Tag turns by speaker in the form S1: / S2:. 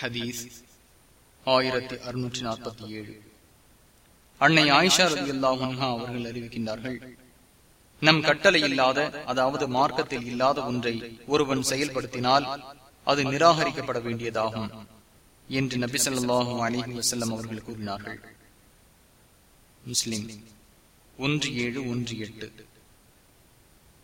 S1: ஹதீஸ் ஆயிரத்தி அறுநூற்றி நாற்பத்தி ஏழு. அன்னை ஆயிஷா ரதி அல்லாஹா அவர்கள் அறிவிக்கின்றார்கள் நம் கட்டளை இல்லாத அதாவது மார்க்கத்தில் இல்லாத ஒன்றை ஒருவன் செயல்படுத்தினால் அது நிராகரிக்கப்பட வேண்டியதாகும் என்று நபி சொல்லாஹும் அலிஹி வசல்லம் அவர்கள் கூறினார்கள். முஸ்லிம் ஒன்று ஏழு ஒன்று எட்டு.